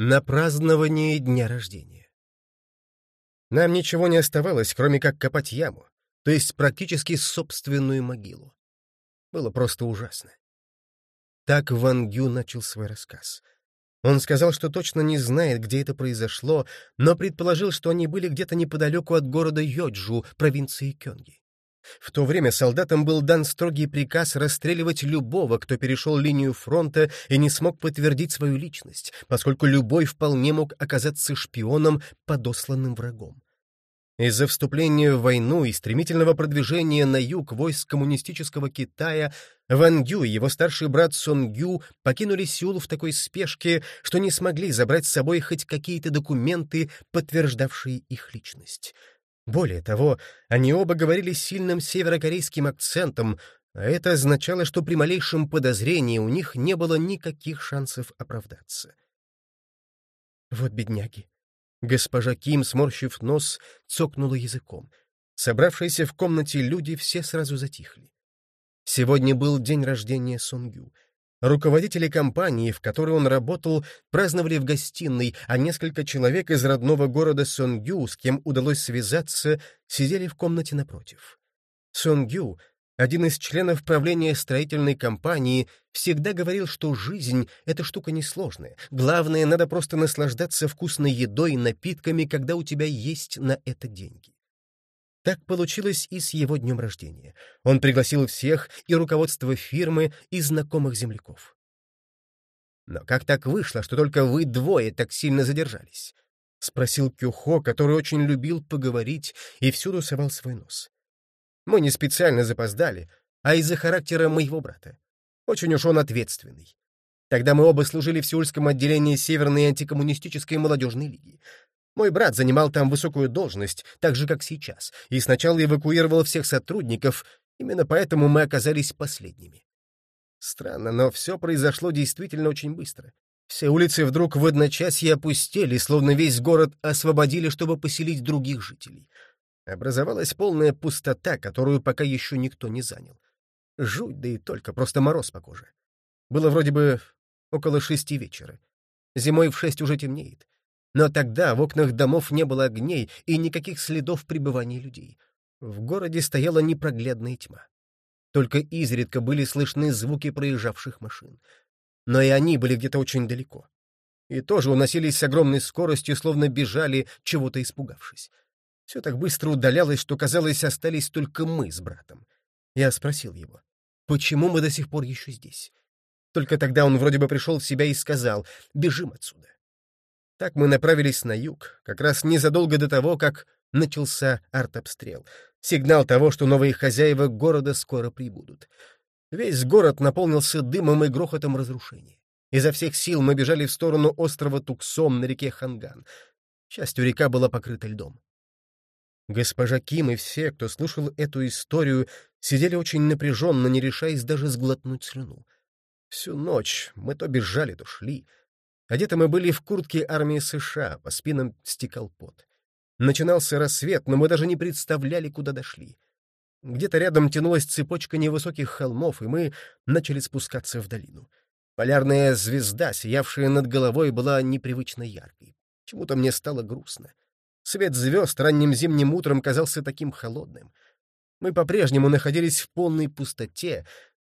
на празднование дня рождения. Нам ничего не оставалось, кроме как копать яму, то есть практически собственную могилу. Было просто ужасно. Так Ван Гю начал свой рассказ. Он сказал, что точно не знает, где это произошло, но предположил, что они были где-то неподалеку от города Йоджу, провинции Кёнги. В то время солдатам был дан строгий приказ расстреливать любого, кто перешел линию фронта и не смог подтвердить свою личность, поскольку любой вполне мог оказаться шпионом, подосланным врагом. Из-за вступления в войну и стремительного продвижения на юг войск коммунистического Китая Ван Гю и его старший брат Сон Гю покинули Сеул в такой спешке, что не смогли забрать с собой хоть какие-то документы, подтверждавшие их личность. Более того, они оба говорили сильным северокорейским акцентом, а это означало, что при малейшем подозрении у них не было никаких шансов оправдаться. Вот бедняги. Госпожа Ким, сморщив нос, цокнула языком. Собравшиеся в комнате люди все сразу затихли. Сегодня был день рождения Сонгю — Руководители компании, в которой он работал, праздновали в гостиной, а несколько человек из родного города Сонгю, с кем удалось связаться, сидели в комнате напротив. Сонгю, один из членов правления строительной компании, всегда говорил, что жизнь — это штука несложная. Главное, надо просто наслаждаться вкусной едой и напитками, когда у тебя есть на это деньги. Так получилось и с его днем рождения. Он пригласил всех, и руководство фирмы, и знакомых земляков. «Но как так вышло, что только вы двое так сильно задержались?» — спросил Кюхо, который очень любил поговорить и всюду совал свой нос. «Мы не специально запоздали, а из-за характера моего брата. Очень уж он ответственный. Тогда мы оба служили в Сеульском отделении Северной антикоммунистической молодежной лиги. Мой брат занимал там высокую должность, так же, как сейчас, и сначала эвакуировал всех сотрудников, именно поэтому мы оказались последними. Странно, но все произошло действительно очень быстро. Все улицы вдруг в одночасье опустели, словно весь город освободили, чтобы поселить других жителей. Образовалась полная пустота, которую пока еще никто не занял. Жуть, да и только, просто мороз по коже. Было вроде бы около шести вечера. Зимой в шесть уже темнеет. Но тогда в окнах домов не было огней и никаких следов пребывания людей. В городе стояла непроглядная тьма. Только изредка были слышны звуки проезжавших машин. Но и они были где-то очень далеко. И тоже уносились с огромной скоростью, словно бежали, чего-то испугавшись. Все так быстро удалялось, что, казалось, остались только мы с братом. Я спросил его, почему мы до сих пор еще здесь? Только тогда он вроде бы пришел в себя и сказал, бежим отсюда. Так мы направились на юг, как раз незадолго до того, как начался артобстрел. Сигнал того, что новые хозяева города скоро прибудут. Весь город наполнился дымом и грохотом разрушения. Изо всех сил мы бежали в сторону острова Туксом на реке Ханган. К счастью, река была покрыта льдом. Госпожа Ким и все, кто слушал эту историю, сидели очень напряженно, не решаясь даже сглотнуть слюну. Всю ночь мы то бежали, то шли — Одеты мы были в куртки армии США, по спинам стекал пот. Начинался рассвет, но мы даже не представляли, куда дошли. Где-то рядом тянулась цепочка невысоких холмов, и мы начали спускаться в долину. Полярная звезда, сиявшая над головой, была непривычно яркой. Чему-то мне стало грустно. Свет звезд ранним зимним утром казался таким холодным. Мы по-прежнему находились в полной пустоте,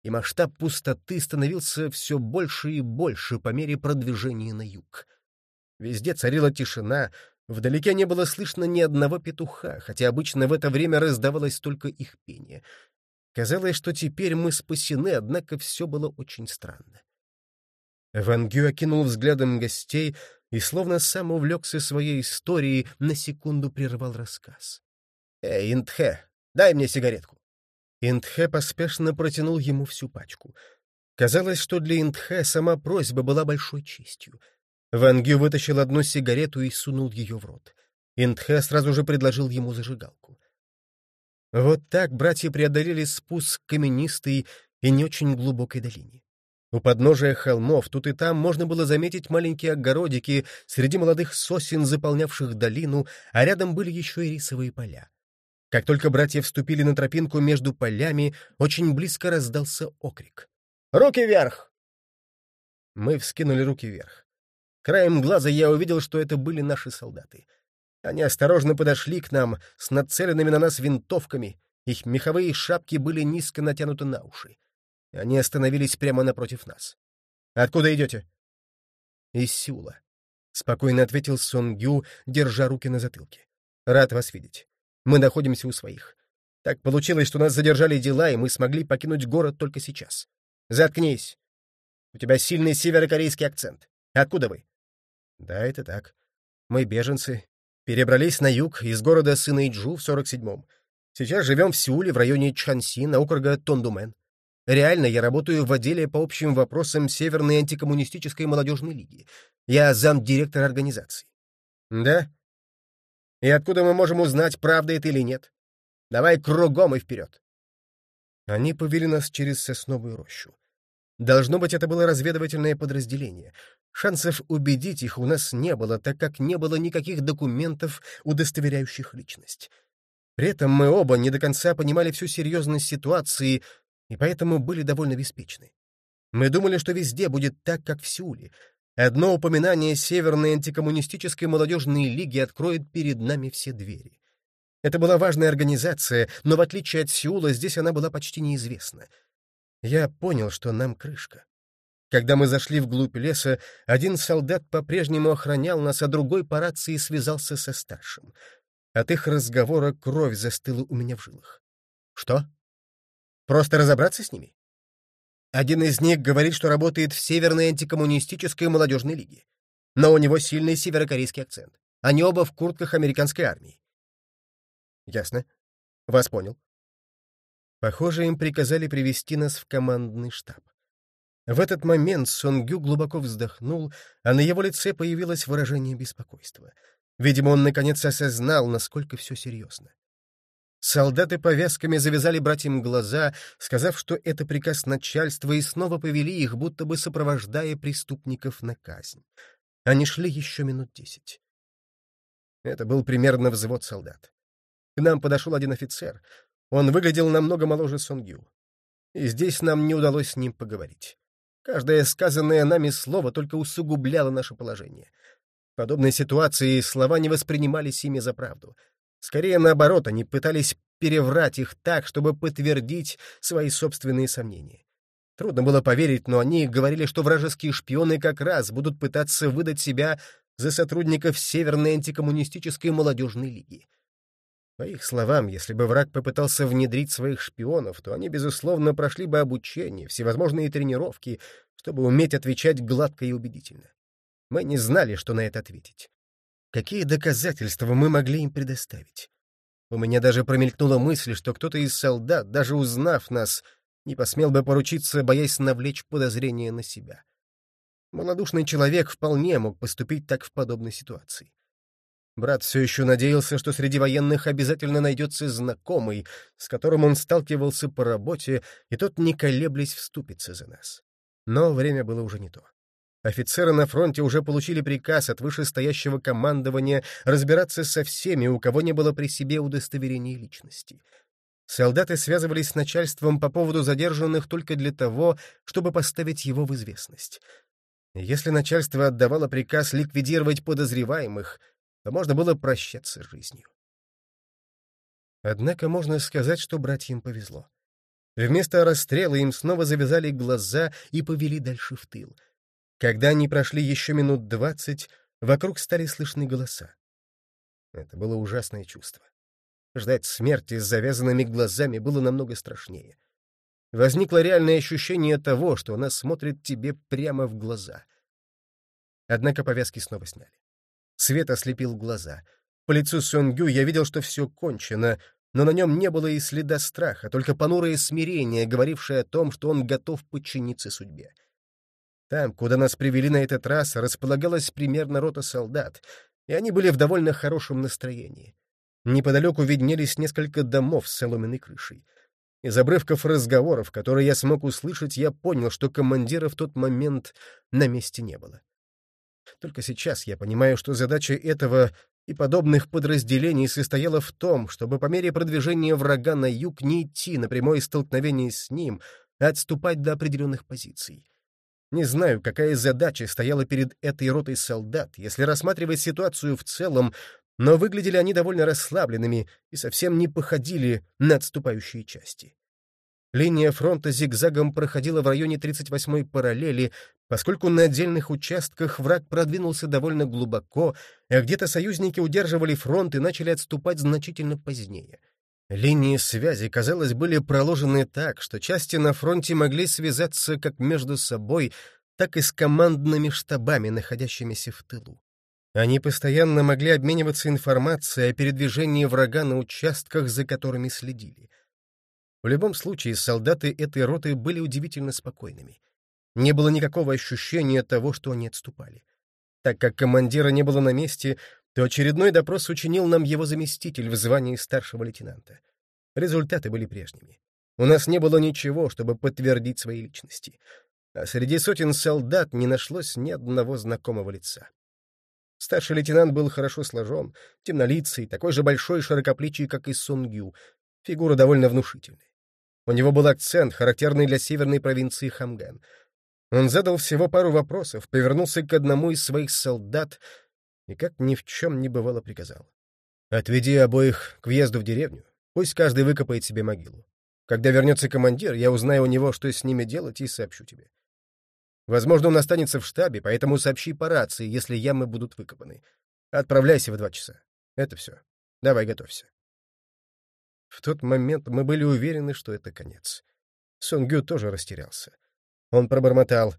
и масштаб пустоты становился все больше и больше по мере продвижения на юг. Везде царила тишина, вдалеке не было слышно ни одного петуха, хотя обычно в это время раздавалось только их пение. Казалось, что теперь мы спасены, однако все было очень странно. Ван Гю окинул взглядом гостей и, словно сам увлекся своей историей, на секунду прервал рассказ. «Эй, Интхэ, дай мне сигаретку». Интхэ поспешно протянул ему всю пачку. Казалось, что для Интхэ сама просьба была большой честью. Ван Гю вытащил одну сигарету и сунул ее в рот. Интхэ сразу же предложил ему зажигалку. Вот так братья преодолели спуск каменистой и не очень глубокой долине. У подножия холмов тут и там можно было заметить маленькие огородики среди молодых сосен, заполнявших долину, а рядом были еще и рисовые поля. Как только братья вступили на тропинку между полями, очень близко раздался окрик. «Руки вверх!» Мы вскинули руки вверх. Краем глаза я увидел, что это были наши солдаты. Они осторожно подошли к нам с нацеленными на нас винтовками, их меховые шапки были низко натянуты на уши. Они остановились прямо напротив нас. «Откуда идете?» «Из Сеула», — спокойно ответил Сон Гю, держа руки на затылке. «Рад вас видеть. Мы находимся у своих. Так получилось, что нас задержали дела, и мы смогли покинуть город только сейчас. Заткнись. У тебя сильный северокорейский акцент. Откуда вы?» «Да, это так. Мы беженцы. Перебрались на юг из города Сынэйджу в 47-м. Сейчас живем в Сеуле в районе Чханси на округа Тондумен. Реально, я работаю в отделе по общим вопросам Северной антикоммунистической молодежной лиги. Я замдиректора организации. Да? И откуда мы можем узнать, правда это или нет? Давай кругом и вперед. Они повели нас через сосновую рощу. Должно быть, это было разведывательное подразделение. Шансов убедить их у нас не было, так как не было никаких документов, удостоверяющих личность. При этом мы оба не до конца понимали всю серьезность ситуации и поэтому были довольно беспечны. Мы думали, что везде будет так, как в Сеуле. Одно упоминание Северной антикоммунистической молодежной лиги откроет перед нами все двери. Это была важная организация, но в отличие от Сеула здесь она была почти неизвестна. Я понял, что нам крышка. Когда мы зашли вглубь леса, один солдат по-прежнему охранял нас, а другой по рации связался со старшим — от их разговора кровь застыла у меня в жилах. Что? Просто разобраться с ними? Один из них говорит, что работает в Северной антикоммунистической молодежной лиге. Но у него сильный северокорейский акцент. Они оба в куртках американской армии. Ясно. Вас понял. Похоже, им приказали привести нас в командный штаб. В этот момент Сонгю глубоко вздохнул, а на его лице появилось выражение беспокойства — Видимо, он наконец осознал, насколько все серьезно. Солдаты повязками завязали братьям глаза, сказав, что это приказ начальства, и снова повели их, будто бы сопровождая преступников на казнь. Они шли еще минут десять. Это был примерно взвод солдат. К нам подошел один офицер. Он выглядел намного моложе Сонгю. И здесь нам не удалось с ним поговорить. Каждое сказанное нами слово только усугубляло наше положение — подобной ситуации слова не воспринимались ими за правду. Скорее, наоборот, они пытались переврать их так, чтобы подтвердить свои собственные сомнения. Трудно было поверить, но они говорили, что вражеские шпионы как раз будут пытаться выдать себя за сотрудников Северной антикоммунистической молодежной лиги. По их словам, если бы враг попытался внедрить своих шпионов, то они, безусловно, прошли бы обучение, всевозможные тренировки, чтобы уметь отвечать гладко и убедительно. Мы не знали, что на это ответить. Какие доказательства мы могли им предоставить? У меня даже промелькнула мысль, что кто-то из солдат, даже узнав нас, не посмел бы поручиться, боясь навлечь подозрения на себя. Молодушный человек вполне мог поступить так в подобной ситуации. Брат все еще надеялся, что среди военных обязательно найдется знакомый, с которым он сталкивался по работе, и тот, не колеблясь, вступится за нас. Но время было уже не то. Офицеры на фронте уже получили приказ от вышестоящего командования разбираться со всеми, у кого не было при себе удостоверения личности. Солдаты связывались с начальством по поводу задержанных только для того, чтобы поставить его в известность. Если начальство отдавало приказ ликвидировать подозреваемых, то можно было прощаться с жизнью. Однако можно сказать, что братьям повезло. Вместо расстрела им снова завязали глаза и повели дальше в тыл — когда они прошли еще минут двадцать, вокруг стали слышны голоса. Это было ужасное чувство. Ждать смерти с завязанными глазами было намного страшнее. Возникло реальное ощущение того, что она смотрит тебе прямо в глаза. Однако повязки снова сняли. Свет ослепил глаза. По лицу Сонгю я видел, что все кончено, но на нем не было и следа страха, только понурое смирение, говорившее о том, что он готов подчиниться судьбе. Там, куда нас привели на этот раз, располагалась примерно рота солдат, и они были в довольно хорошем настроении. Неподалеку виднелись несколько домов с соломенной крышей. Из обрывков разговоров, которые я смог услышать, я понял, что командира в тот момент на месте не было. Только сейчас я понимаю, что задача этого и подобных подразделений состояла в том, чтобы по мере продвижения врага на юг не идти на прямое столкновение с ним, а отступать до определенных позиций. Не знаю, какая задача стояла перед этой ротой солдат, если рассматривать ситуацию в целом, но выглядели они довольно расслабленными и совсем не походили на отступающие части. Линия фронта зигзагом проходила в районе 38-й параллели, поскольку на отдельных участках враг продвинулся довольно глубоко, а где-то союзники удерживали фронт и начали отступать значительно позднее. Линии связи, казалось, были проложены так, что части на фронте могли связаться как между собой, так и с командными штабами, находящимися в тылу. Они постоянно могли обмениваться информацией о передвижении врага на участках, за которыми следили — в любом случае, солдаты этой роты были удивительно спокойными. Не было никакого ощущения того, что они отступали. Так как командира не было на месте, то очередной допрос учинил нам его заместитель в звании старшего лейтенанта. Результаты были прежними. У нас не было ничего, чтобы подтвердить свои личности. А среди сотен солдат не нашлось ни одного знакомого лица. Старший лейтенант был хорошо сложен, темнолицый, такой же большой и широкоплечий, как и Сунгю, фигура довольно внушительная. У него был акцент, характерный для северной провинции Хамган. Он задал всего пару вопросов, повернулся к одному из своих солдат и, как ни в чем не бывало, приказал. «Отведи обоих к въезду в деревню. Пусть каждый выкопает себе могилу. Когда вернется командир, я узнаю у него, что с ними делать, и сообщу тебе. Возможно, он останется в штабе, поэтому сообщи по рации, если ямы будут выкопаны. Отправляйся в два часа. Это все. Давай, готовься. В тот момент мы были уверены, что это конец. Сонгю тоже растерялся. Он пробормотал.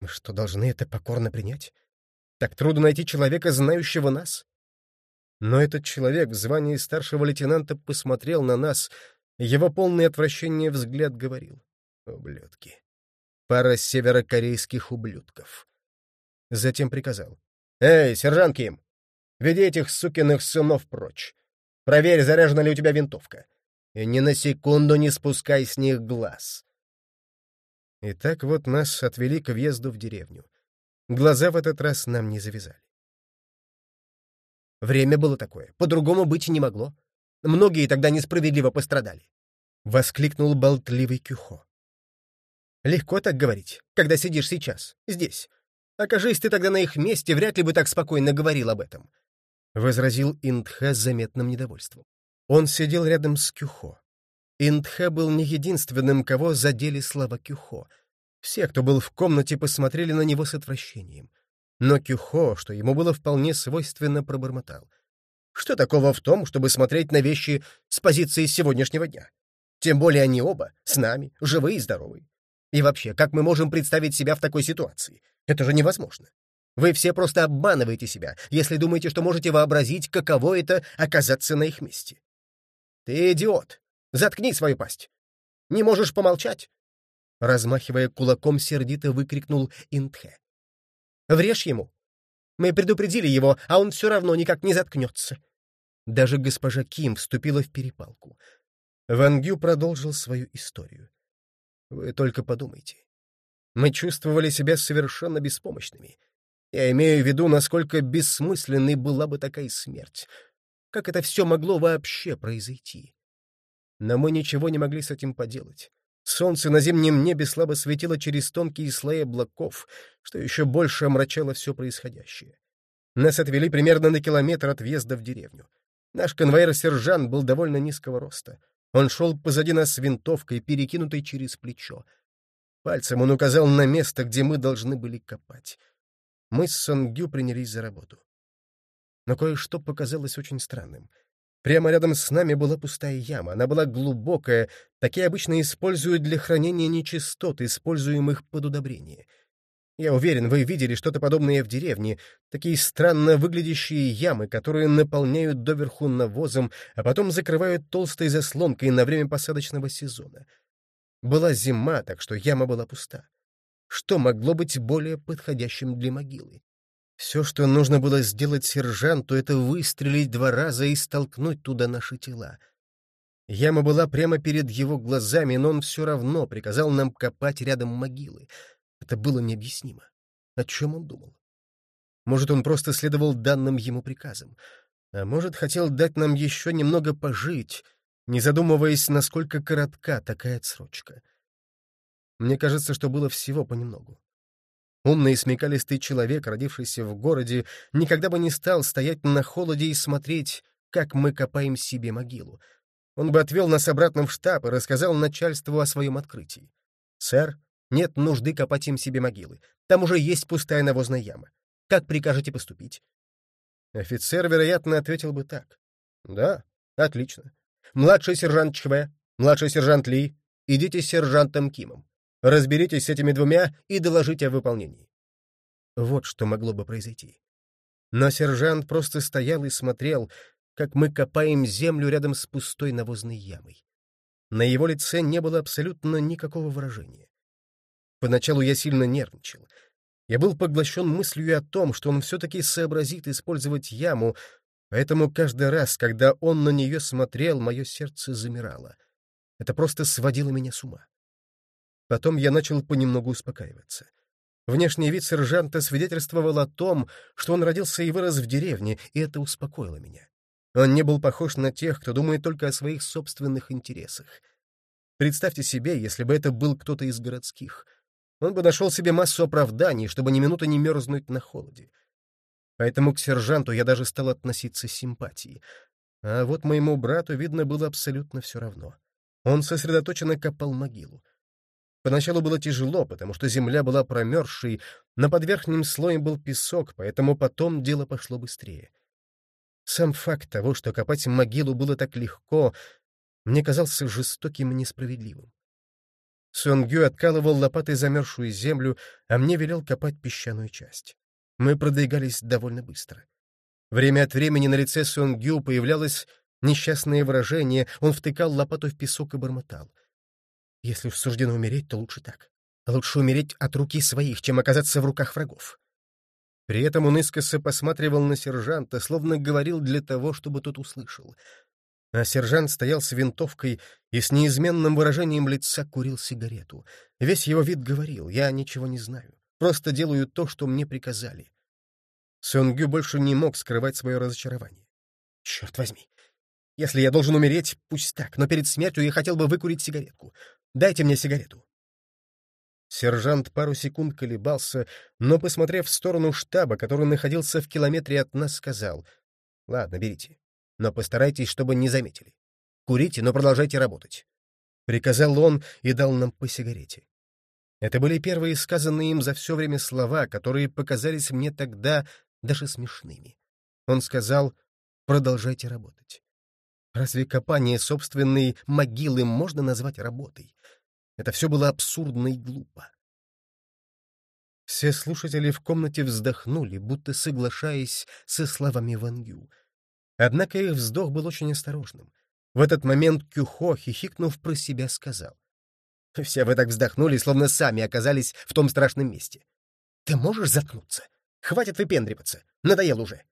«Мы что, должны это покорно принять? Так трудно найти человека, знающего нас?» Но этот человек в звании старшего лейтенанта посмотрел на нас, его полный отвращение взгляд говорил. «Ублюдки. Пара северокорейских ублюдков». Затем приказал. «Эй, сержант Ким, веди этих сукиных сынов прочь. Проверь, заряжена ли у тебя винтовка. И ни на секунду не спускай с них глаз. И так вот нас отвели к въезду в деревню. Глаза в этот раз нам не завязали. Время было такое, по-другому быть не могло. Многие тогда несправедливо пострадали. Воскликнул болтливый Кюхо. Легко так говорить, когда сидишь сейчас, здесь. Окажись ты тогда на их месте, вряд ли бы так спокойно говорил об этом. — возразил Индха с заметным недовольством. Он сидел рядом с Кюхо. Индха был не единственным, кого задели слова Кюхо. Все, кто был в комнате, посмотрели на него с отвращением. Но Кюхо, что ему было вполне свойственно, пробормотал. Что такого в том, чтобы смотреть на вещи с позиции сегодняшнего дня? Тем более они оба, с нами, живые и здоровые. И вообще, как мы можем представить себя в такой ситуации? Это же невозможно. Вы все просто обманываете себя, если думаете, что можете вообразить, каково это — оказаться на их месте. Ты идиот! Заткни свою пасть! Не можешь помолчать? Размахивая кулаком, сердито выкрикнул Интхе. Врежь ему! Мы предупредили его, а он все равно никак не заткнется. Даже госпожа Ким вступила в перепалку. Ван Гю продолжил свою историю. Вы только подумайте. Мы чувствовали себя совершенно беспомощными — я имею в виду, насколько бессмысленной была бы такая смерть. Как это все могло вообще произойти? Но мы ничего не могли с этим поделать. Солнце на зимнем небе слабо светило через тонкие слои облаков, что еще больше омрачало все происходящее. Нас отвели примерно на километр от въезда в деревню. Наш конвоир-сержант был довольно низкого роста. Он шел позади нас с винтовкой, перекинутой через плечо. Пальцем он указал на место, где мы должны были копать мы с Сонгю принялись за работу. Но кое-что показалось очень странным. Прямо рядом с нами была пустая яма. Она была глубокая, такие обычно используют для хранения нечистот, используемых под удобрение. Я уверен, вы видели что-то подобное в деревне, такие странно выглядящие ямы, которые наполняют доверху навозом, а потом закрывают толстой заслонкой на время посадочного сезона. Была зима, так что яма была пуста. Что могло быть более подходящим для могилы? Все, что нужно было сделать сержанту, это выстрелить два раза и столкнуть туда наши тела. Яма была прямо перед его глазами, но он все равно приказал нам копать рядом могилы. Это было необъяснимо. О чем он думал? Может, он просто следовал данным ему приказам, а может, хотел дать нам еще немного пожить, не задумываясь, насколько коротка такая отсрочка. Мне кажется, что было всего понемногу. Умный и смекалистый человек, родившийся в городе, никогда бы не стал стоять на холоде и смотреть, как мы копаем себе могилу. Он бы отвел нас обратно в штаб и рассказал начальству о своем открытии. «Сэр, нет нужды копать им себе могилы. Там уже есть пустая навозная яма. Как прикажете поступить?» Офицер, вероятно, ответил бы так. «Да, отлично. Младший сержант ЧВ, младший сержант Ли, идите с сержантом Кимом. Разберитесь с этими двумя и доложите о выполнении». Вот что могло бы произойти. Но сержант просто стоял и смотрел, как мы копаем землю рядом с пустой навозной ямой. На его лице не было абсолютно никакого выражения. Поначалу я сильно нервничал. Я был поглощен мыслью о том, что он все-таки сообразит использовать яму, поэтому каждый раз, когда он на нее смотрел, мое сердце замирало. Это просто сводило меня с ума. Потом я начал понемногу успокаиваться. Внешний вид сержанта свидетельствовал о том, что он родился и вырос в деревне, и это успокоило меня. Он не был похож на тех, кто думает только о своих собственных интересах. Представьте себе, если бы это был кто-то из городских. Он бы нашел себе массу оправданий, чтобы ни минуты не мерзнуть на холоде. Поэтому к сержанту я даже стал относиться с симпатией. А вот моему брату, видно, было абсолютно все равно. Он сосредоточенно копал могилу. Поначалу было тяжело, потому что земля была промерзшей, но под слоем был песок, поэтому потом дело пошло быстрее. Сам факт того, что копать могилу было так легко, мне казался жестоким и несправедливым. Сунгю откалывал лопатой замерзшую землю, а мне велел копать песчаную часть. Мы продвигались довольно быстро. Время от времени на лице Сунгю появлялось несчастное выражение, он втыкал лопату в песок и бормотал. Если уж суждено умереть, то лучше так. Лучше умереть от руки своих, чем оказаться в руках врагов. При этом он искоса посматривал на сержанта, словно говорил для того, чтобы тот услышал. А сержант стоял с винтовкой и с неизменным выражением лица курил сигарету. Весь его вид говорил, я ничего не знаю, просто делаю то, что мне приказали. Сёнгю больше не мог скрывать свое разочарование. Черт возьми, если я должен умереть, пусть так, но перед смертью я хотел бы выкурить сигаретку. Дайте мне сигарету. Сержант пару секунд колебался, но, посмотрев в сторону штаба, который находился в километре от нас, сказал, «Ладно, берите, но постарайтесь, чтобы не заметили. Курите, но продолжайте работать». Приказал он и дал нам по сигарете. Это были первые сказанные им за все время слова, которые показались мне тогда даже смешными. Он сказал, «Продолжайте работать». Разве копание собственной могилы можно назвать работой? Это все было абсурдно и глупо. Все слушатели в комнате вздохнули, будто соглашаясь со словами Вангю. Однако их вздох был очень осторожным. В этот момент Кюхо, хихикнув про себя, сказал. «Все вы так вздохнули, словно сами оказались в том страшном месте. Ты можешь заткнуться? Хватит выпендриваться. Надоел уже!»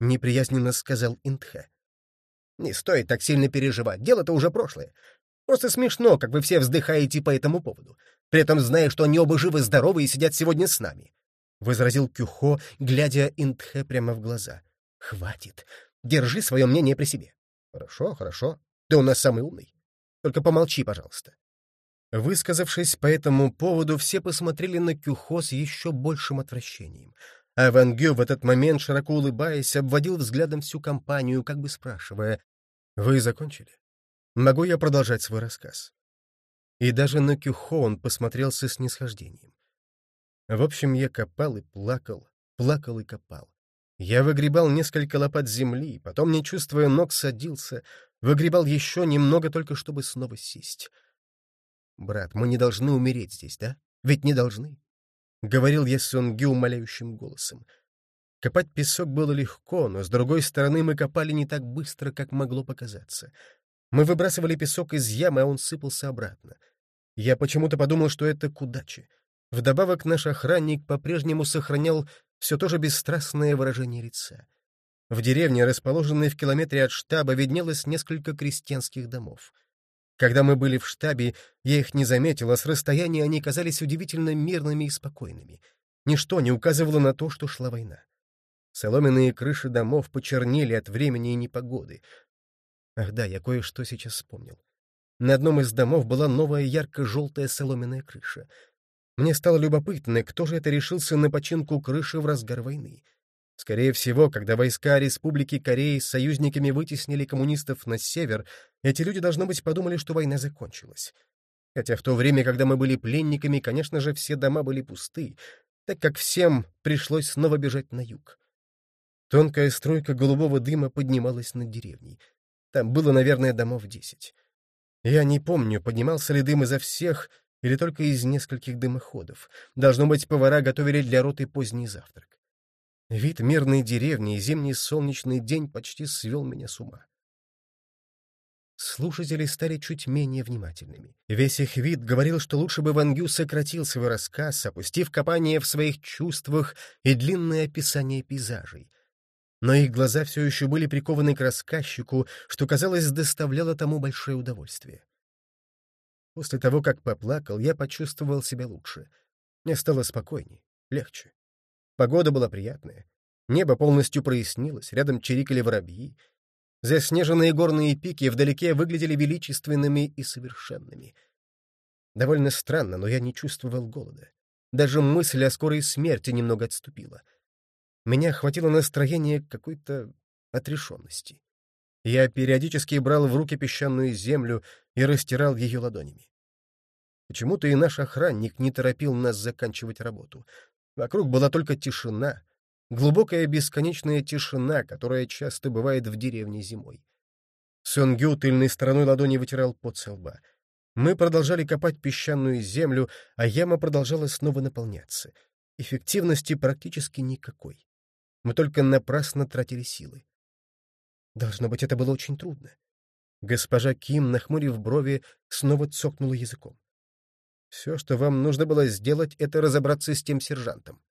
Неприязненно сказал Интхэ. «Не стоит так сильно переживать. Дело-то уже прошлое. Просто смешно, как вы все вздыхаете по этому поводу, при этом зная, что они оба живы-здоровы и сидят сегодня с нами. — возразил Кюхо, глядя Интхе прямо в глаза. — Хватит. Держи свое мнение при себе. — Хорошо, хорошо. Ты у нас самый умный. Только помолчи, пожалуйста. Высказавшись по этому поводу, все посмотрели на Кюхо с еще большим отвращением. А Ван Гю в этот момент, широко улыбаясь, обводил взглядом всю компанию, как бы спрашивая, «Вы закончили?» Могу я продолжать свой рассказ? И даже на Кюхо он посмотрел со снисхождением. В общем, я копал и плакал, плакал и копал. Я выгребал несколько лопат земли, потом, не чувствуя ног, садился, выгребал еще немного, только чтобы снова сесть. «Брат, мы не должны умереть здесь, да? Ведь не должны?» — говорил я Сунги умоляющим голосом. Копать песок было легко, но, с другой стороны, мы копали не так быстро, как могло показаться — мы выбрасывали песок из ямы, а он сыпался обратно. Я почему-то подумал, что это к удаче. Вдобавок наш охранник по-прежнему сохранял все то же бесстрастное выражение лица. В деревне, расположенной в километре от штаба, виднелось несколько крестьянских домов. Когда мы были в штабе, я их не заметил, а с расстояния они казались удивительно мирными и спокойными. Ничто не указывало на то, что шла война. Соломенные крыши домов почернели от времени и непогоды, Ах да, я кое-что сейчас вспомнил. На одном из домов была новая ярко-желтая соломенная крыша. Мне стало любопытно, кто же это решился на починку крыши в разгар войны. Скорее всего, когда войска Республики Кореи с союзниками вытеснили коммунистов на север, эти люди, должно быть, подумали, что война закончилась. Хотя в то время, когда мы были пленниками, конечно же, все дома были пусты, так как всем пришлось снова бежать на юг. Тонкая струйка голубого дыма поднималась над деревней. Там было, наверное, домов десять. Я не помню, поднимался ли дым изо всех или только из нескольких дымоходов. Должно быть, повара готовили для роты поздний завтрак. Вид мирной деревни и зимний солнечный день почти свел меня с ума. Слушатели стали чуть менее внимательными. Весь их вид говорил, что лучше бы Ван Гю сократил свой рассказ, опустив копание в своих чувствах и длинное описание пейзажей. Но их глаза все еще были прикованы к рассказчику, что, казалось, доставляло тому большое удовольствие. После того, как поплакал, я почувствовал себя лучше. Мне стало спокойнее, легче. Погода была приятная. Небо полностью прояснилось, рядом чирикали воробьи. Заснеженные горные пики вдалеке выглядели величественными и совершенными. Довольно странно, но я не чувствовал голода. Даже мысль о скорой смерти немного отступила. Меня охватило настроение какой-то отрешенности. Я периодически брал в руки песчаную землю и растирал ее ладонями. Почему-то и наш охранник не торопил нас заканчивать работу. Вокруг была только тишина, глубокая бесконечная тишина, которая часто бывает в деревне зимой. Сонгю тыльной стороной ладони вытирал пот со лба. Мы продолжали копать песчаную землю, а яма продолжала снова наполняться. Эффективности практически никакой. Мы только напрасно тратили силы. Должно быть, это было очень трудно. Госпожа Ким, нахмурив брови, снова цокнула языком. Все, что вам нужно было сделать, это разобраться с тем сержантом.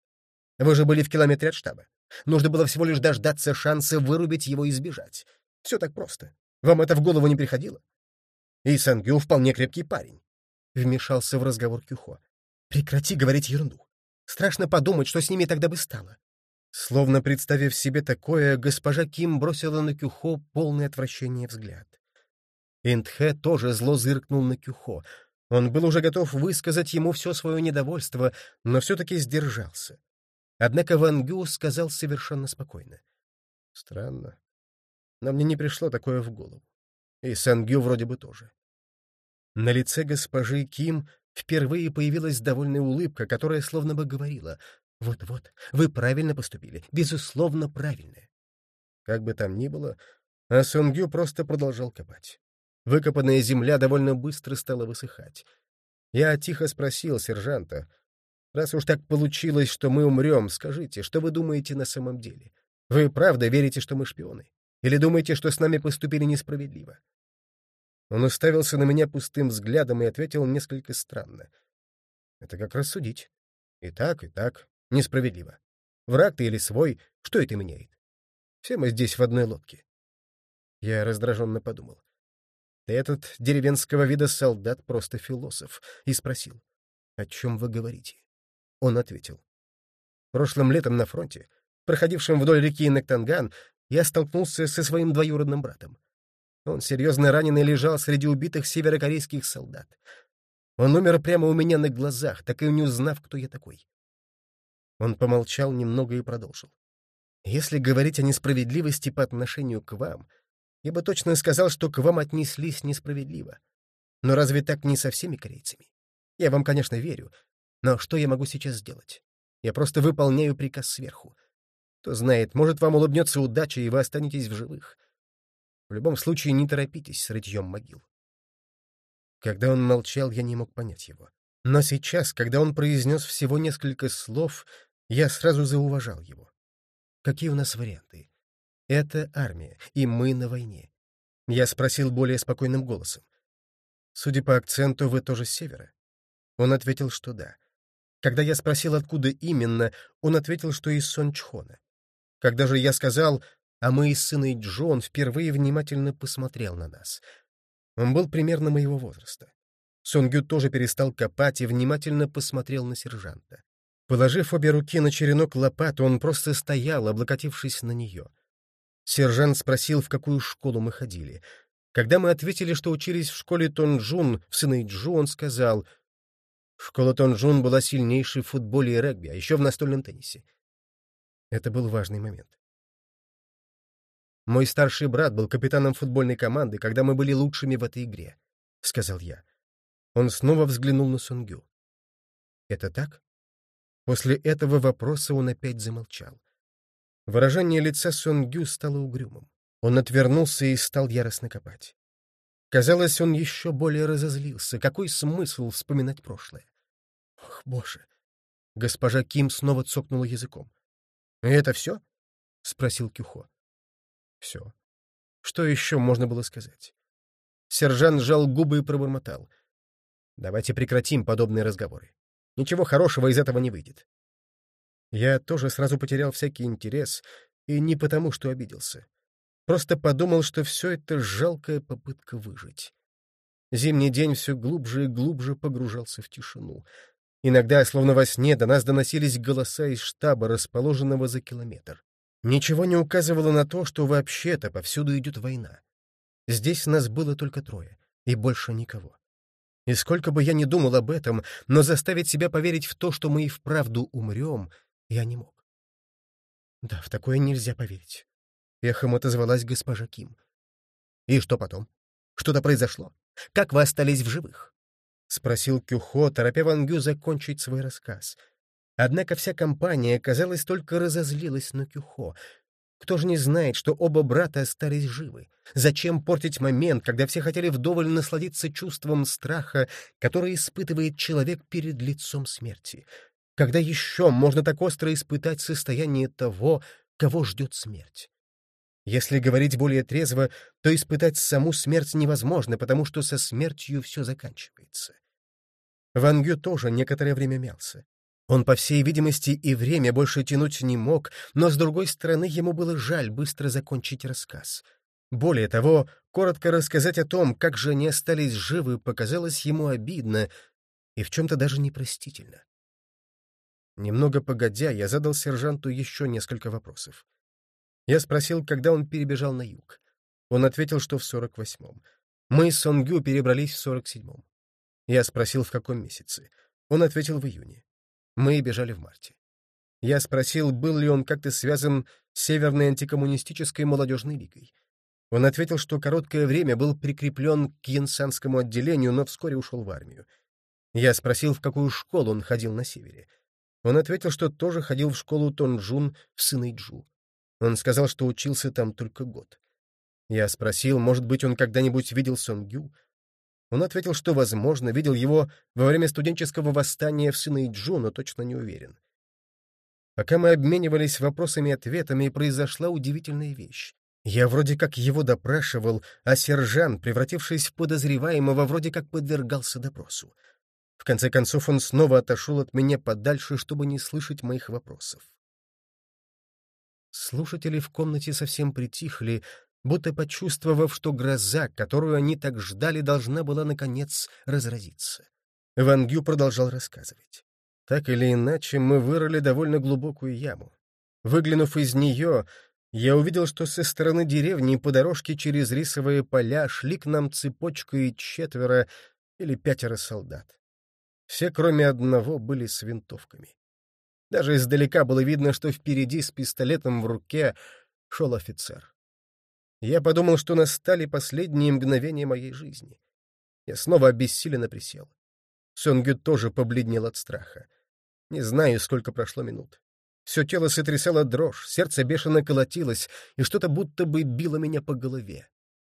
Вы же были в километре от штаба. Нужно было всего лишь дождаться шанса вырубить его и сбежать. Все так просто. Вам это в голову не приходило? И Сангю вполне крепкий парень. Вмешался в разговор Кюхо. Прекрати говорить ерунду. Страшно подумать, что с ними тогда бы стало. Словно представив себе такое, госпожа Ким бросила на Кюхо полное отвращение взгляд. Интхэ тоже зло зыркнул на Кюхо, он был уже готов высказать ему все свое недовольство, но все-таки сдержался. Однако Ван Гю сказал совершенно спокойно. «Странно. Но мне не пришло такое в голову. И Сан Гю вроде бы тоже». На лице госпожи Ким впервые появилась довольная улыбка, которая словно бы говорила «Вот-вот, вы правильно поступили, безусловно, правильно». Как бы там ни было, а Гю просто продолжал копать. Выкопанная земля довольно быстро стала высыхать. Я тихо спросил сержанта, «Раз уж так получилось, что мы умрем, скажите, что вы думаете на самом деле? Вы правда верите, что мы шпионы? Или думаете, что с нами поступили несправедливо?» Он уставился на меня пустым взглядом и ответил несколько странно. «Это как рассудить. И так, и так. Несправедливо. Враг ты или свой, что это меняет? Все мы здесь в одной лодке». Я раздраженно подумал. Этот деревенского вида солдат просто философ, и спросил, «О чем вы говорите?» Он ответил, «Прошлым летом на фронте, проходившем вдоль реки Нектанган, я столкнулся со своим двоюродным братом. Он серьезно раненый лежал среди убитых северокорейских солдат. Он умер прямо у меня на глазах, так и не узнав, кто я такой. Он помолчал немного и продолжил. Если говорить о несправедливости по отношению к вам — я бы точно сказал, что к вам отнеслись несправедливо. Но разве так не со всеми корейцами? Я вам, конечно, верю, но что я могу сейчас сделать? Я просто выполняю приказ сверху. Кто знает, может, вам улыбнется удача, и вы останетесь в живых. В любом случае, не торопитесь с рытьем могил. Когда он молчал, я не мог понять его. Но сейчас, когда он произнес всего несколько слов, я сразу зауважал его. Какие у нас варианты? Это армия, и мы на войне. Я спросил более спокойным голосом. Судя по акценту, вы тоже с севера? Он ответил, что да. Когда я спросил, откуда именно, он ответил, что из Сончхона. Когда же я сказал, а мы из сына Джон, впервые внимательно посмотрел на нас. Он был примерно моего возраста. Сонгю тоже перестал копать и внимательно посмотрел на сержанта. Положив обе руки на черенок лопаты, он просто стоял, облокотившись на нее — Сержант спросил, в какую школу мы ходили. Когда мы ответили, что учились в школе Тонджун в Сынэйджу, он сказал, Школа Тонжун была сильнейшей в футболе и регби, а еще в настольном теннисе. Это был важный момент. «Мой старший брат был капитаном футбольной команды, когда мы были лучшими в этой игре», — сказал я. Он снова взглянул на Сунгю. «Это так?» После этого вопроса он опять замолчал. Выражение лица Сунгю стало угрюмым. Он отвернулся и стал яростно копать. Казалось, он еще более разозлился. Какой смысл вспоминать прошлое? Ох, боже! Госпожа Ким снова цокнула языком. — Это все? — спросил Кюхо. — Все. Что еще можно было сказать? Сержант сжал губы и пробормотал. — Давайте прекратим подобные разговоры. Ничего хорошего из этого не выйдет. Я тоже сразу потерял всякий интерес, и не потому, что обиделся. Просто подумал, что все это жалкая попытка выжить. Зимний день все глубже и глубже погружался в тишину. Иногда, словно во сне, до нас доносились голоса из штаба, расположенного за километр. Ничего не указывало на то, что вообще-то повсюду идет война. Здесь нас было только трое, и больше никого. И сколько бы я ни думал об этом, но заставить себя поверить в то, что мы и вправду умрем, я не мог. Да, в такое нельзя поверить. — эхом отозвалась госпожа Ким. «И что потом? Что-то произошло? Как вы остались в живых?» — спросил Кюхо, торопя Вангю закончить свой рассказ. Однако вся компания, казалось, только разозлилась на Кюхо. Кто же не знает, что оба брата остались живы? Зачем портить момент, когда все хотели вдоволь насладиться чувством страха, который испытывает человек перед лицом смерти? Когда еще можно так остро испытать состояние того, кого ждет смерть? Если говорить более трезво, то испытать саму смерть невозможно, потому что со смертью все заканчивается. Ван Гю тоже некоторое время мялся. Он, по всей видимости, и время больше тянуть не мог, но, с другой стороны, ему было жаль быстро закончить рассказ. Более того, коротко рассказать о том, как же они остались живы, показалось ему обидно и в чем-то даже непростительно. Немного погодя, я задал сержанту еще несколько вопросов. Я спросил, когда он перебежал на юг. Он ответил, что в 48-м. Мы с Сонгю перебрались в 47-м. Я спросил, в каком месяце. Он ответил, в июне. Мы бежали в марте. Я спросил, был ли он как-то связан с Северной антикоммунистической молодежной лигой. Он ответил, что короткое время был прикреплен к янсанскому отделению, но вскоре ушел в армию. Я спросил, в какую школу он ходил на севере. Он ответил, что тоже ходил в школу Тонжун в Сынэйджу. Он сказал, что учился там только год. Я спросил, может быть, он когда-нибудь видел Сонгю. Он ответил, что, возможно, видел его во время студенческого восстания в Сынэйджу, но точно не уверен. Пока мы обменивались вопросами и ответами, произошла удивительная вещь. Я вроде как его допрашивал, а сержант, превратившись в подозреваемого, вроде как подвергался допросу. Конце концов, он снова отошел от меня подальше, чтобы не слышать моих вопросов. Слушатели в комнате совсем притихли, будто почувствовав, что гроза, которую они так ждали, должна была, наконец, разразиться. Ван Гю продолжал рассказывать. Так или иначе, мы вырыли довольно глубокую яму. Выглянув из нее, я увидел, что со стороны деревни по дорожке через рисовые поля шли к нам цепочкой четверо или пятеро солдат. Все, кроме одного, были с винтовками. Даже издалека было видно, что впереди с пистолетом в руке шел офицер. Я подумал, что настали последние мгновения моей жизни. Я снова обессиленно присел. Сонгю тоже побледнел от страха. Не знаю, сколько прошло минут. Все тело сотрясало дрожь, сердце бешено колотилось, и что-то будто бы било меня по голове.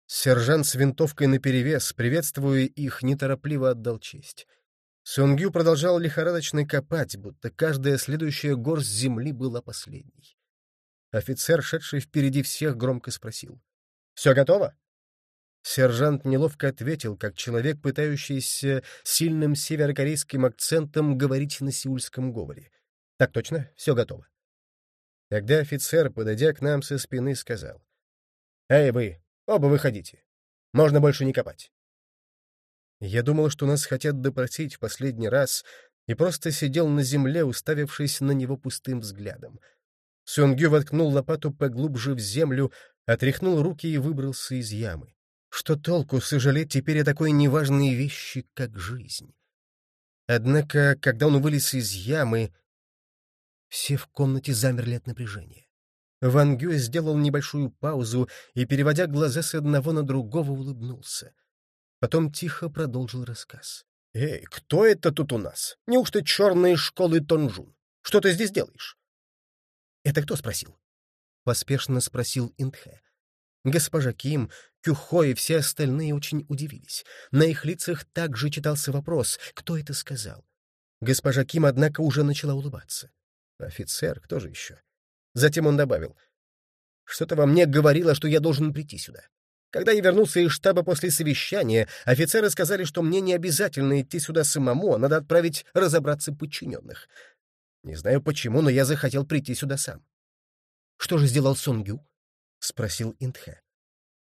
Сержант с винтовкой наперевес, приветствуя их, неторопливо отдал честь. Сунгю продолжал лихорадочно копать, будто каждая следующая горсть земли была последней. Офицер, шедший впереди всех, громко спросил. — Все готово? Сержант неловко ответил, как человек, пытающийся сильным северокорейским акцентом говорить на сеульском говоре. — Так точно, все готово. Тогда офицер, подойдя к нам со спины, сказал. — Эй, вы, оба выходите. Можно больше не копать. Я думал, что нас хотят допросить в последний раз, и просто сидел на земле, уставившись на него пустым взглядом. Сёнгю воткнул лопату поглубже в землю, отряхнул руки и выбрался из ямы. Что толку сожалеть теперь о такой неважной вещи, как жизнь? Однако, когда он вылез из ямы, все в комнате замерли от напряжения. Ван Гюэ сделал небольшую паузу и, переводя глаза с одного на другого, улыбнулся. Потом тихо продолжил рассказ. «Эй, кто это тут у нас? Неужто черные школы Тонжун? Что ты здесь делаешь?» «Это кто спросил?» — поспешно спросил Интхэ. Госпожа Ким, Кюхо и все остальные очень удивились. На их лицах также читался вопрос, кто это сказал. Госпожа Ким, однако, уже начала улыбаться. Офицер, кто же еще? Затем он добавил. Что-то во мне говорило, что я должен прийти сюда. Когда я вернулся из штаба после совещания, офицеры сказали, что мне не обязательно идти сюда самому, а надо отправить разобраться подчиненных. Не знаю почему, но я захотел прийти сюда сам. — Что же сделал Сонгю? — спросил Интхэ.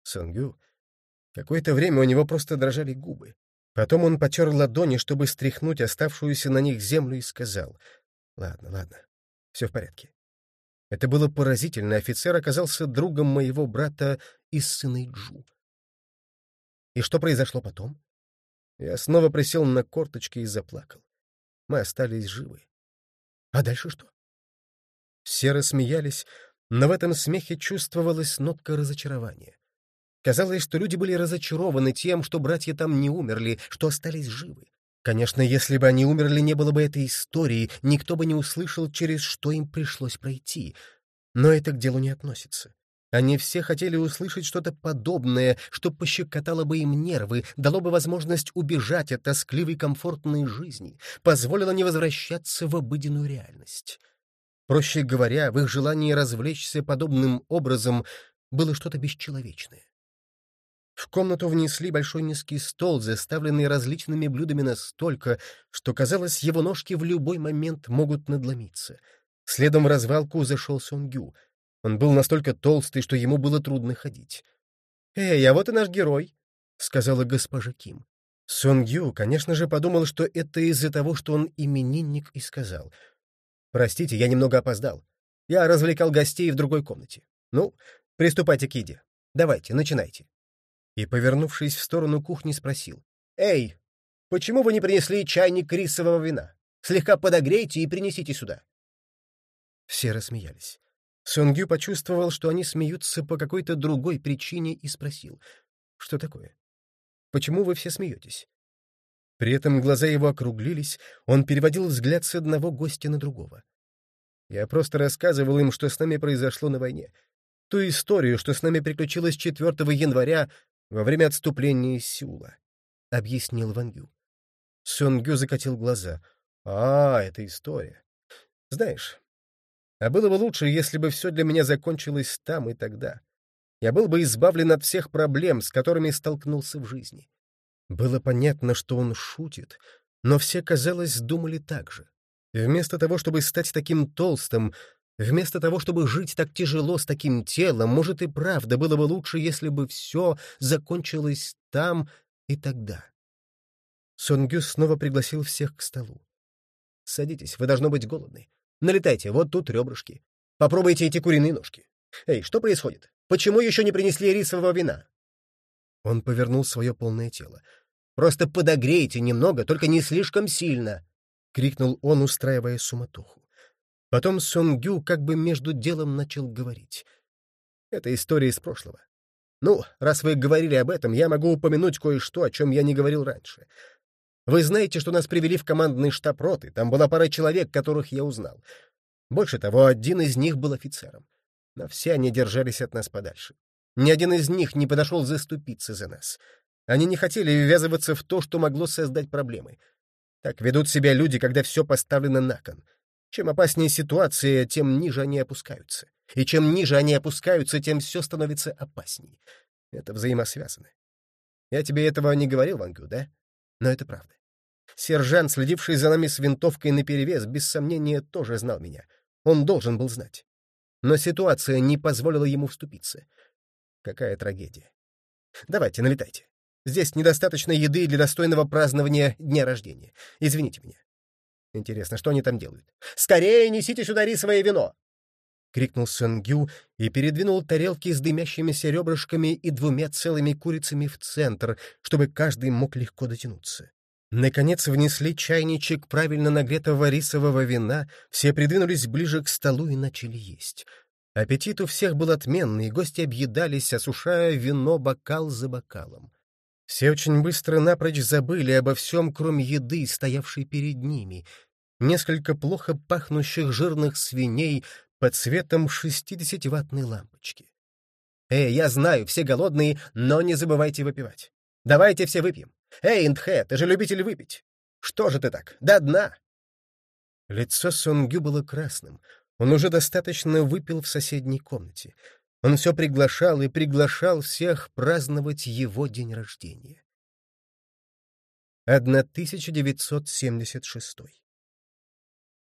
Сонгю. Какое-то время у него просто дрожали губы. Потом он потер ладони, чтобы стряхнуть оставшуюся на них землю, и сказал. «Ладно, ладно, все в порядке». Это было поразительно. Офицер оказался другом моего брата из сына Джу. И что произошло потом? Я снова присел на корточки и заплакал. Мы остались живы. А дальше что? Все рассмеялись, но в этом смехе чувствовалась нотка разочарования. Казалось, что люди были разочарованы тем, что братья там не умерли, что остались живы. Конечно, если бы они умерли, не было бы этой истории, никто бы не услышал, через что им пришлось пройти. Но это к делу не относится. Они все хотели услышать что-то подобное, что пощекотало бы им нервы, дало бы возможность убежать от тоскливой комфортной жизни, позволило не возвращаться в обыденную реальность. Проще говоря, в их желании развлечься подобным образом было что-то бесчеловечное. В комнату внесли большой низкий стол, заставленный различными блюдами настолько, что, казалось, его ножки в любой момент могут надломиться. Следом в развалку зашел Сонгю. Он был настолько толстый, что ему было трудно ходить. «Эй, а вот и наш герой», — сказала госпожа Ким. Сонгю, конечно же, подумал, что это из-за того, что он именинник, и сказал. «Простите, я немного опоздал. Я развлекал гостей в другой комнате. Ну, приступайте к еде. Давайте, начинайте» и, повернувшись в сторону кухни, спросил. «Эй, почему вы не принесли чайник рисового вина? Слегка подогрейте и принесите сюда». Все рассмеялись. Сонгю почувствовал, что они смеются по какой-то другой причине, и спросил. «Что такое? Почему вы все смеетесь?» При этом глаза его округлились, он переводил взгляд с одного гостя на другого. Я просто рассказывал им, что с нами произошло на войне. Ту историю, что с нами приключилось 4 января во время отступления из Сеула, — объяснил Ван Ю. Сон Гю закатил глаза. «А, это история. Знаешь, а было бы лучше, если бы все для меня закончилось там и тогда. Я был бы избавлен от всех проблем, с которыми столкнулся в жизни. Было понятно, что он шутит, но все, казалось, думали так же. Вместо того, чтобы стать таким толстым, Вместо того, чтобы жить так тяжело с таким телом, может и правда было бы лучше, если бы все закончилось там и тогда. Сонгю снова пригласил всех к столу. «Садитесь, вы должно быть голодны. Налетайте, вот тут ребрышки. Попробуйте эти куриные ножки. Эй, что происходит? Почему еще не принесли рисового вина?» Он повернул свое полное тело. «Просто подогрейте немного, только не слишком сильно!» — крикнул он, устраивая суматоху. Потом Сонгю как бы между делом начал говорить. Это история из прошлого. Ну, раз вы говорили об этом, я могу упомянуть кое-что, о чем я не говорил раньше. Вы знаете, что нас привели в командный штаб роты, там была пара человек, которых я узнал. Больше того, один из них был офицером. Но все они держались от нас подальше. Ни один из них не подошел заступиться за нас. Они не хотели ввязываться в то, что могло создать проблемы. Так ведут себя люди, когда все поставлено на кон — чем опаснее ситуация, тем ниже они опускаются. И чем ниже они опускаются, тем все становится опасней. Это взаимосвязано. Я тебе этого не говорил, Вангю, да? Но это правда. Сержант, следивший за нами с винтовкой наперевес, без сомнения, тоже знал меня. Он должен был знать. Но ситуация не позволила ему вступиться. Какая трагедия. Давайте, налетайте. Здесь недостаточно еды для достойного празднования дня рождения. Извините меня. Интересно, что они там делают? «Скорее несите сюда рисовое вино!» — крикнул Сэнгю и передвинул тарелки с дымящимися ребрышками и двумя целыми курицами в центр, чтобы каждый мог легко дотянуться. Наконец внесли чайничек правильно нагретого рисового вина, все придвинулись ближе к столу и начали есть. Аппетит у всех был отменный, гости объедались, осушая вино бокал за бокалом. Все очень быстро напрочь забыли обо всем, кроме еды, стоявшей перед ними. Несколько плохо пахнущих жирных свиней под цветом шестидесятиватной лампочки. «Эй, я знаю, все голодные, но не забывайте выпивать. Давайте все выпьем. Эй, Индхэ, ты же любитель выпить. Что же ты так? До дна!» Лицо Сонгю было красным. Он уже достаточно выпил в соседней комнате. Он все приглашал и приглашал всех праздновать его день рождения. 1976